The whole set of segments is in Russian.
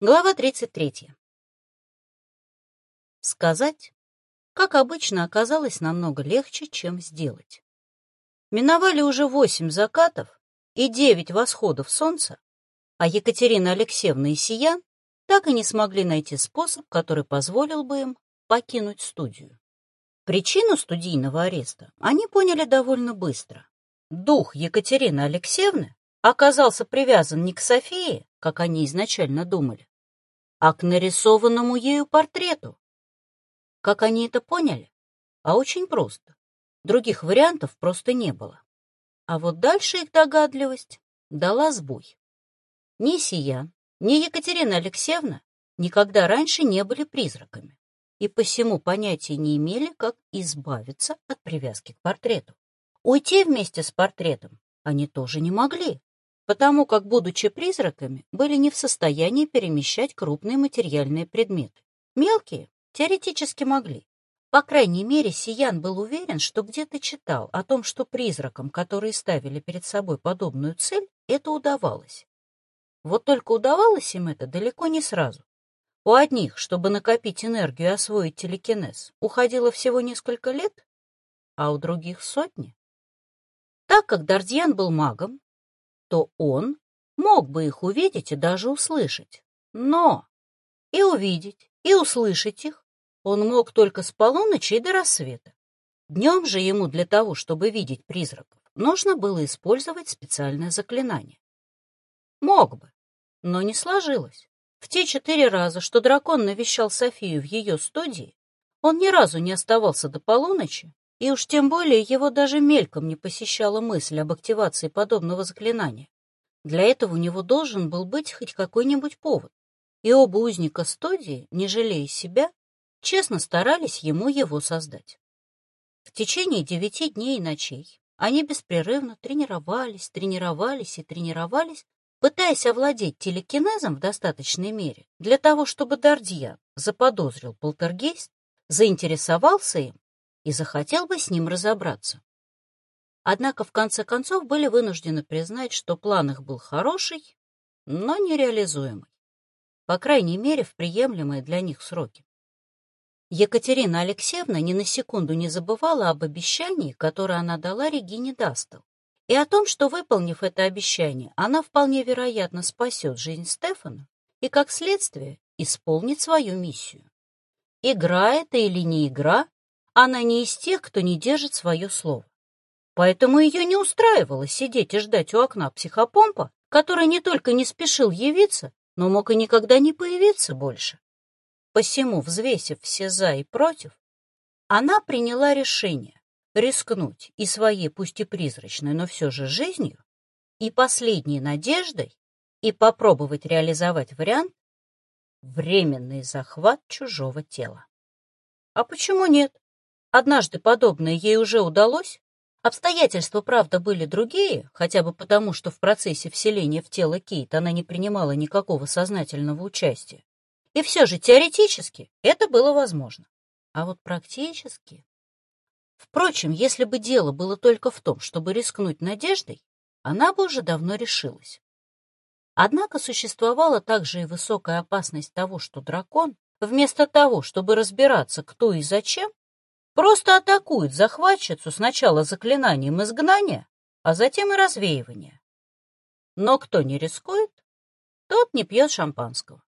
Глава 33. Сказать, как обычно, оказалось намного легче, чем сделать. Миновали уже восемь закатов и девять восходов солнца, а Екатерина Алексеевна и Сиян так и не смогли найти способ, который позволил бы им покинуть студию. Причину студийного ареста они поняли довольно быстро. Дух Екатерины Алексеевны оказался привязан не к Софии, как они изначально думали, а к нарисованному ею портрету. Как они это поняли? А очень просто. Других вариантов просто не было. А вот дальше их догадливость дала сбой. Ни Сиян, ни Екатерина Алексеевна никогда раньше не были призраками и посему понятия не имели, как избавиться от привязки к портрету. Уйти вместе с портретом они тоже не могли потому как, будучи призраками, были не в состоянии перемещать крупные материальные предметы. Мелкие теоретически могли. По крайней мере, Сиян был уверен, что где-то читал о том, что призракам, которые ставили перед собой подобную цель, это удавалось. Вот только удавалось им это далеко не сразу. У одних, чтобы накопить энергию и освоить телекинез, уходило всего несколько лет, а у других сотни. Так как Дардьян был магом, то он мог бы их увидеть и даже услышать. Но и увидеть, и услышать их он мог только с полуночи и до рассвета. Днем же ему для того, чтобы видеть призраков, нужно было использовать специальное заклинание. Мог бы, но не сложилось. В те четыре раза, что дракон навещал Софию в ее студии, он ни разу не оставался до полуночи и уж тем более его даже мельком не посещала мысль об активации подобного заклинания. Для этого у него должен был быть хоть какой-нибудь повод, и оба узника студии, не жалея себя, честно старались ему его создать. В течение девяти дней и ночей они беспрерывно тренировались, тренировались и тренировались, пытаясь овладеть телекинезом в достаточной мере для того, чтобы Дардьян заподозрил полтергейст, заинтересовался им и захотел бы с ним разобраться. Однако в конце концов были вынуждены признать, что план их был хороший, но нереализуемый. По крайней мере, в приемлемые для них сроки. Екатерина Алексеевна ни на секунду не забывала об обещании, которое она дала Регине Дастел, и о том, что, выполнив это обещание, она вполне вероятно спасет жизнь Стефана и, как следствие, исполнит свою миссию. Игра это или не игра, она не из тех, кто не держит свое слово. Поэтому ее не устраивало сидеть и ждать у окна психопомпа, который не только не спешил явиться, но мог и никогда не появиться больше. Посему, взвесив все «за» и «против», она приняла решение рискнуть и своей, пусть и призрачной, но все же жизнью, и последней надеждой, и попробовать реализовать вариант временный захват чужого тела. А почему нет? Однажды подобное ей уже удалось. Обстоятельства, правда, были другие, хотя бы потому, что в процессе вселения в тело Кейт она не принимала никакого сознательного участия. И все же теоретически это было возможно. А вот практически... Впрочем, если бы дело было только в том, чтобы рискнуть надеждой, она бы уже давно решилась. Однако существовала также и высокая опасность того, что дракон, вместо того, чтобы разбираться, кто и зачем, Просто атакует захватчицу сначала заклинанием изгнания, а затем и развеивания. Но кто не рискует, тот не пьет шампанского.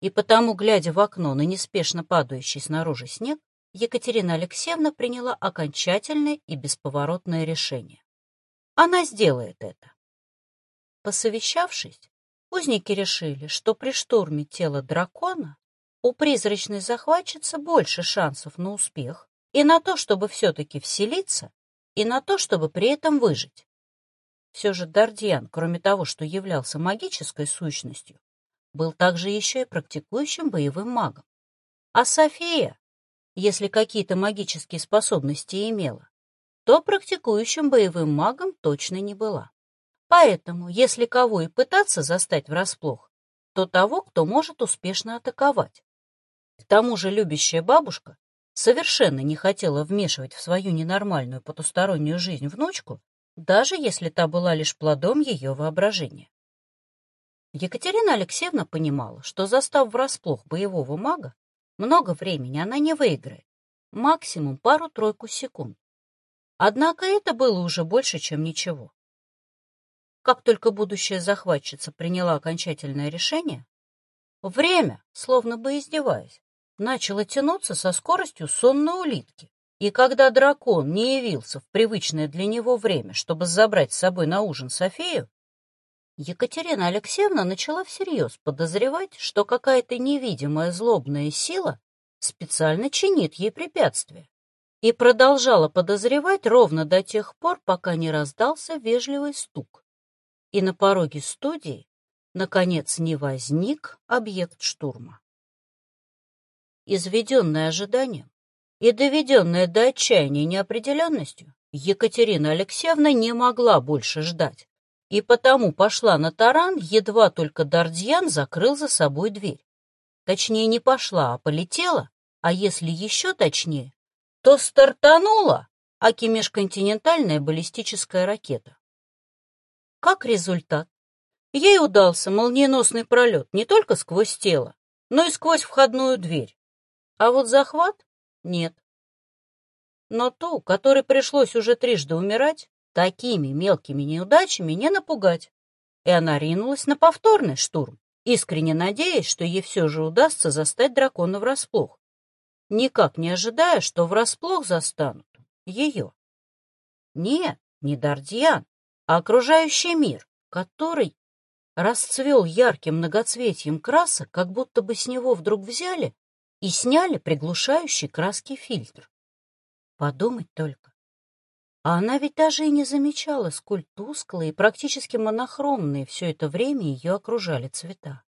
И потому, глядя в окно на неспешно падающий снаружи снег, Екатерина Алексеевна приняла окончательное и бесповоротное решение. Она сделает это. Посовещавшись, узники решили, что при штурме тела дракона у призрачной захватчицы больше шансов на успех, и на то, чтобы все-таки вселиться, и на то, чтобы при этом выжить. Все же Дардиан, кроме того, что являлся магической сущностью, был также еще и практикующим боевым магом. А София, если какие-то магические способности имела, то практикующим боевым магом точно не была. Поэтому, если кого и пытаться застать врасплох, то того, кто может успешно атаковать. К тому же любящая бабушка совершенно не хотела вмешивать в свою ненормальную потустороннюю жизнь внучку, даже если та была лишь плодом ее воображения. Екатерина Алексеевна понимала, что застав врасплох боевого мага, много времени она не выиграет, максимум пару-тройку секунд. Однако это было уже больше, чем ничего. Как только будущая захватчица приняла окончательное решение, время, словно бы издеваясь, начало тянуться со скоростью сонной улитки. И когда дракон не явился в привычное для него время, чтобы забрать с собой на ужин Софию, Екатерина Алексеевна начала всерьез подозревать, что какая-то невидимая злобная сила специально чинит ей препятствия и продолжала подозревать ровно до тех пор, пока не раздался вежливый стук. И на пороге студии, наконец, не возник объект штурма. Изведенная ожиданием и доведенная до отчаяния неопределенностью, Екатерина Алексеевна не могла больше ждать, и потому пошла на таран, едва только Дардьян закрыл за собой дверь. Точнее, не пошла, а полетела, а если еще точнее, то стартанула аки межконтинентальная баллистическая ракета. Как результат, ей удался молниеносный пролет не только сквозь тело, но и сквозь входную дверь. А вот захват — нет. Но ту, которой пришлось уже трижды умирать, такими мелкими неудачами не напугать. И она ринулась на повторный штурм, искренне надеясь, что ей все же удастся застать дракона врасплох никак не ожидая, что врасплох застанут ее. Нет, не Дардьян, а окружающий мир, который расцвел ярким многоцветием красок, как будто бы с него вдруг взяли и сняли приглушающий краски фильтр. Подумать только. А она ведь даже и не замечала, сколь тусклые и практически монохромные все это время ее окружали цвета.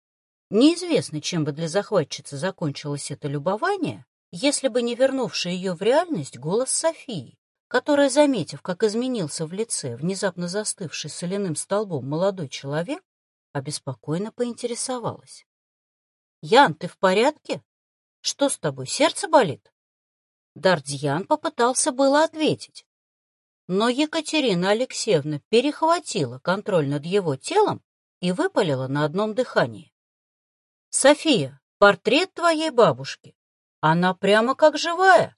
Неизвестно, чем бы для захватчицы закончилось это любование, если бы не вернувший ее в реальность голос Софии, которая, заметив, как изменился в лице внезапно застывший соляным столбом молодой человек, обеспокоенно поинтересовалась. «Ян, ты в порядке? Что с тобой, сердце болит?» Дардьян попытался было ответить, но Екатерина Алексеевна перехватила контроль над его телом и выпалила на одном дыхании. «София, портрет твоей бабушки она прямо как живая.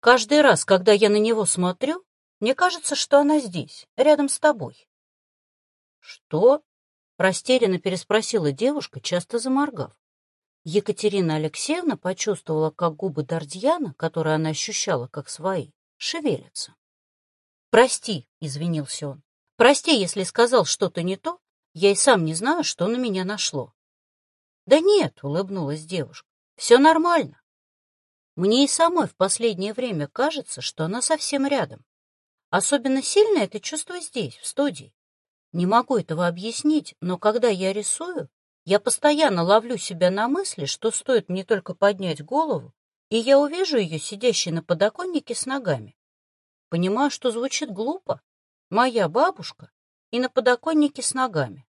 Каждый раз, когда я на него смотрю, мне кажется, что она здесь, рядом с тобой. Что? Растерянно переспросила девушка, часто заморгав. Екатерина Алексеевна почувствовала, как губы Дардьяна, которые она ощущала как свои, шевелятся. «Прости», — извинился он. «Прости, если сказал что-то не то. Я и сам не знаю, что на меня нашло». «Да нет», — улыбнулась девушка, — «все нормально. Мне и самой в последнее время кажется, что она совсем рядом. Особенно сильно это чувство здесь, в студии. Не могу этого объяснить, но когда я рисую, я постоянно ловлю себя на мысли, что стоит мне только поднять голову, и я увижу ее сидящей на подоконнике с ногами. Понимаю, что звучит глупо. Моя бабушка и на подоконнике с ногами.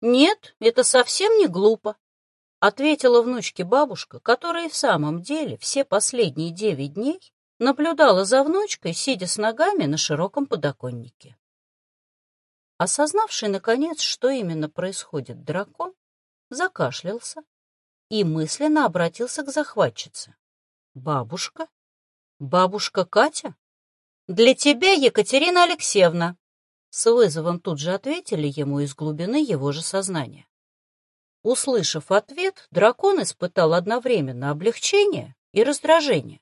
Нет, это совсем не глупо, ответила внучке бабушка, которая в самом деле все последние девять дней наблюдала за внучкой, сидя с ногами на широком подоконнике. Осознавший, наконец, что именно происходит дракон, закашлялся и мысленно обратился к захватчице. «Бабушка? Бабушка Катя? Для тебя, Екатерина Алексеевна!» С вызовом тут же ответили ему из глубины его же сознания. Услышав ответ, дракон испытал одновременно облегчение и раздражение.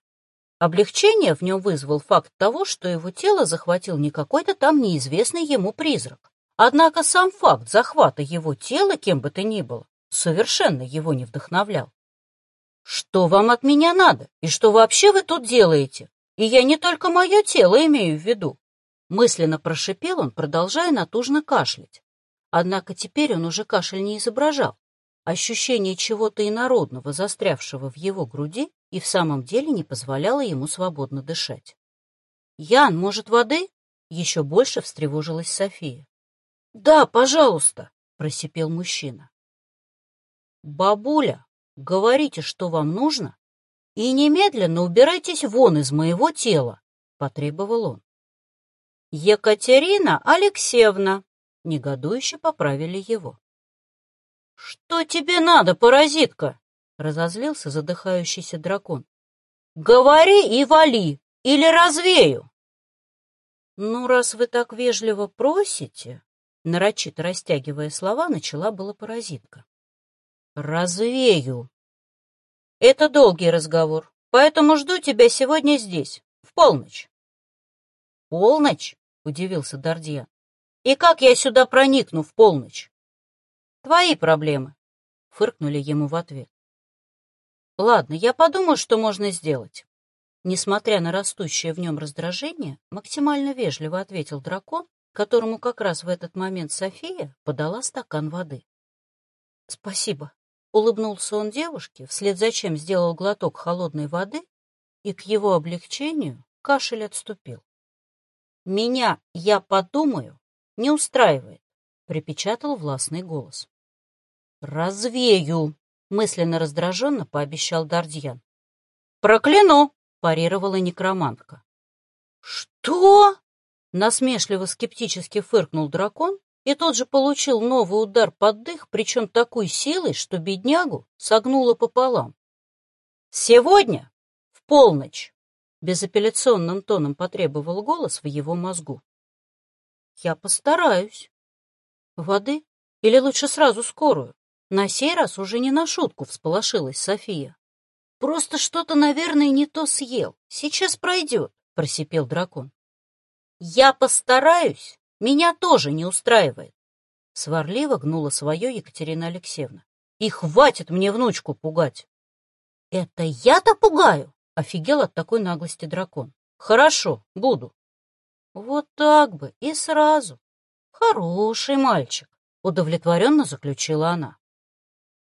Облегчение в нем вызвал факт того, что его тело захватил не какой-то там неизвестный ему призрак. Однако сам факт захвата его тела, кем бы то ни было, совершенно его не вдохновлял. «Что вам от меня надо? И что вообще вы тут делаете? И я не только мое тело имею в виду». Мысленно прошипел он, продолжая натужно кашлять. Однако теперь он уже кашель не изображал. Ощущение чего-то инородного, застрявшего в его груди, и в самом деле не позволяло ему свободно дышать. «Ян, может, воды?» — еще больше встревожилась София. «Да, пожалуйста», — просипел мужчина. «Бабуля, говорите, что вам нужно, и немедленно убирайтесь вон из моего тела», — потребовал он. «Екатерина Алексеевна!» — негодующе поправили его. «Что тебе надо, паразитка?» — разозлился задыхающийся дракон. «Говори и вали, или развею!» «Ну, раз вы так вежливо просите...» Нарочито растягивая слова, начала была паразитка. «Развею!» «Это долгий разговор, поэтому жду тебя сегодня здесь, в полночь». «Полночь?» — удивился Дардья. «И как я сюда проникну в полночь?» «Твои проблемы», — фыркнули ему в ответ. «Ладно, я подумаю, что можно сделать». Несмотря на растущее в нем раздражение, максимально вежливо ответил дракон, которому как раз в этот момент София подала стакан воды. «Спасибо», — улыбнулся он девушке, вслед за чем сделал глоток холодной воды, и к его облегчению кашель отступил. «Меня, я подумаю, не устраивает», — припечатал властный голос. «Развею», — мысленно раздраженно пообещал Дардьян. «Прокляну!» парировала некромантка. «Что?» — насмешливо-скептически фыркнул дракон и тот же получил новый удар под дых, причем такой силой, что беднягу согнуло пополам. «Сегодня в полночь!» — безапелляционным тоном потребовал голос в его мозгу. «Я постараюсь. Воды? Или лучше сразу скорую?» На сей раз уже не на шутку всполошилась София. Просто что-то, наверное, не то съел. Сейчас пройдет, — просипел дракон. Я постараюсь. Меня тоже не устраивает. Сварливо гнула свое Екатерина Алексеевна. И хватит мне внучку пугать. Это я-то пугаю? Офигел от такой наглости дракон. Хорошо, буду. Вот так бы и сразу. Хороший мальчик, удовлетворенно заключила она.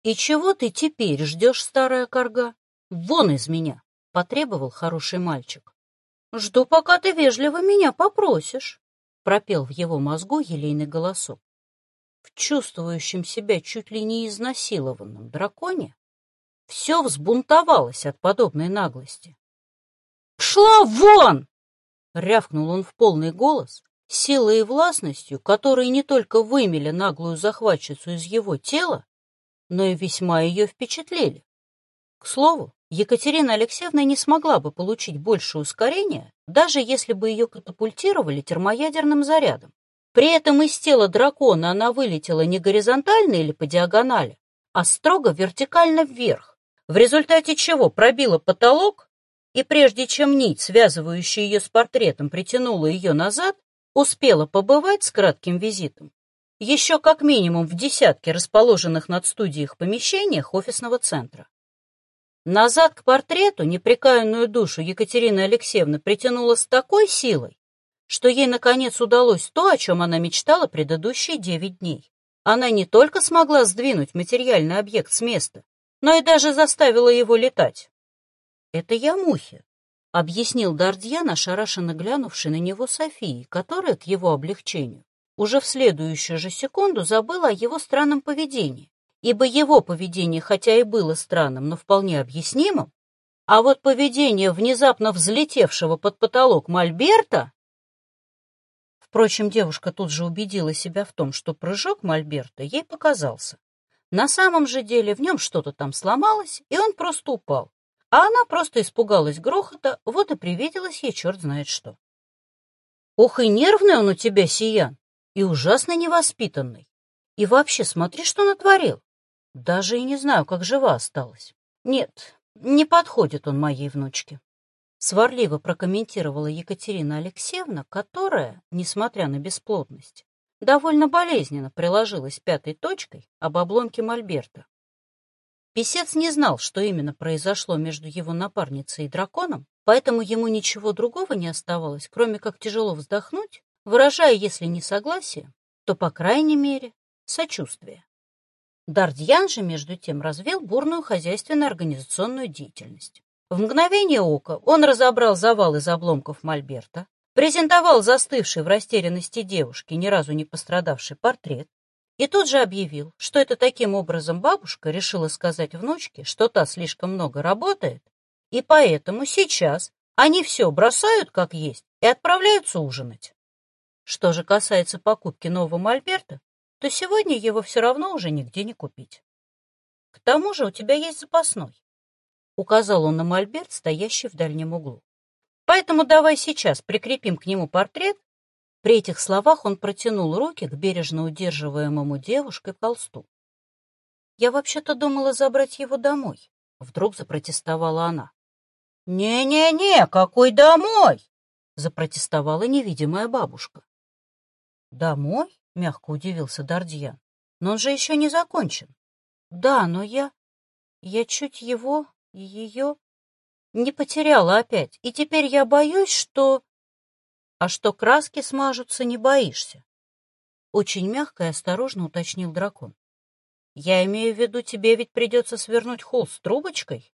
И чего ты теперь ждешь, старая корга? «Вон из меня!» — потребовал хороший мальчик. «Жду, пока ты вежливо меня попросишь», — пропел в его мозгу елейный голосок. В чувствующем себя чуть ли не изнасилованном драконе все взбунтовалось от подобной наглости. «Шла вон!» — рявкнул он в полный голос, силой и властностью, которые не только вымели наглую захватчицу из его тела, но и весьма ее впечатлили. К слову, Екатерина Алексеевна не смогла бы получить больше ускорения, даже если бы ее катапультировали термоядерным зарядом. При этом из тела дракона она вылетела не горизонтально или по диагонали, а строго вертикально вверх, в результате чего пробила потолок, и прежде чем нить, связывающая ее с портретом, притянула ее назад, успела побывать с кратким визитом еще как минимум в десятке расположенных над студиях помещениях офисного центра. Назад к портрету непрекаянную душу Екатерина Алексеевна притянула с такой силой, что ей, наконец, удалось то, о чем она мечтала предыдущие девять дней. Она не только смогла сдвинуть материальный объект с места, но и даже заставила его летать. «Это я мухи», — объяснил Дардьян, ошарашенно глянувший на него Софии, которая, к его облегчению, уже в следующую же секунду забыла о его странном поведении ибо его поведение хотя и было странным, но вполне объяснимым, а вот поведение внезапно взлетевшего под потолок Мольберта... Впрочем, девушка тут же убедила себя в том, что прыжок Мольберта ей показался. На самом же деле в нем что-то там сломалось, и он просто упал. А она просто испугалась грохота, вот и привиделось ей черт знает что. Ох, и нервный он у тебя, Сиян, и ужасно невоспитанный. И вообще, смотри, что натворил. Даже и не знаю, как жива осталась. Нет, не подходит он моей внучке. Сварливо прокомментировала Екатерина Алексеевна, которая, несмотря на бесплодность, довольно болезненно приложилась пятой точкой об обломке Мольберта. Песец не знал, что именно произошло между его напарницей и драконом, поэтому ему ничего другого не оставалось, кроме как тяжело вздохнуть, выражая, если не согласие, то, по крайней мере, сочувствие. Дардьян же, между тем, развел бурную хозяйственно-организационную деятельность. В мгновение ока он разобрал завал из обломков мольберта, презентовал застывший в растерянности девушке, ни разу не пострадавший портрет, и тут же объявил, что это таким образом бабушка решила сказать внучке, что та слишком много работает, и поэтому сейчас они все бросают как есть и отправляются ужинать. Что же касается покупки нового мольберта, то сегодня его все равно уже нигде не купить. К тому же у тебя есть запасной. Указал он на мольберт, стоящий в дальнем углу. Поэтому давай сейчас прикрепим к нему портрет. При этих словах он протянул руки к бережно удерживаемому девушкой толсту. Я вообще-то думала забрать его домой. Вдруг запротестовала она. «Не-не-не, какой домой?» запротестовала невидимая бабушка. «Домой?» — мягко удивился Дардьян. «Но он же еще не закончен». «Да, но я... я чуть его ее не потеряла опять, и теперь я боюсь, что... А что краски смажутся, не боишься? Очень мягко и осторожно уточнил дракон. Я имею в виду, тебе ведь придется свернуть холст трубочкой?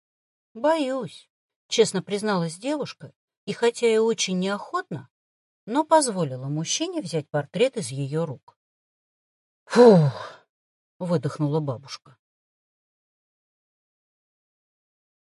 Боюсь, честно призналась девушка, и хотя и очень неохотно, но позволила мужчине взять портрет из ее рук. «Фух!» — выдохнула бабушка.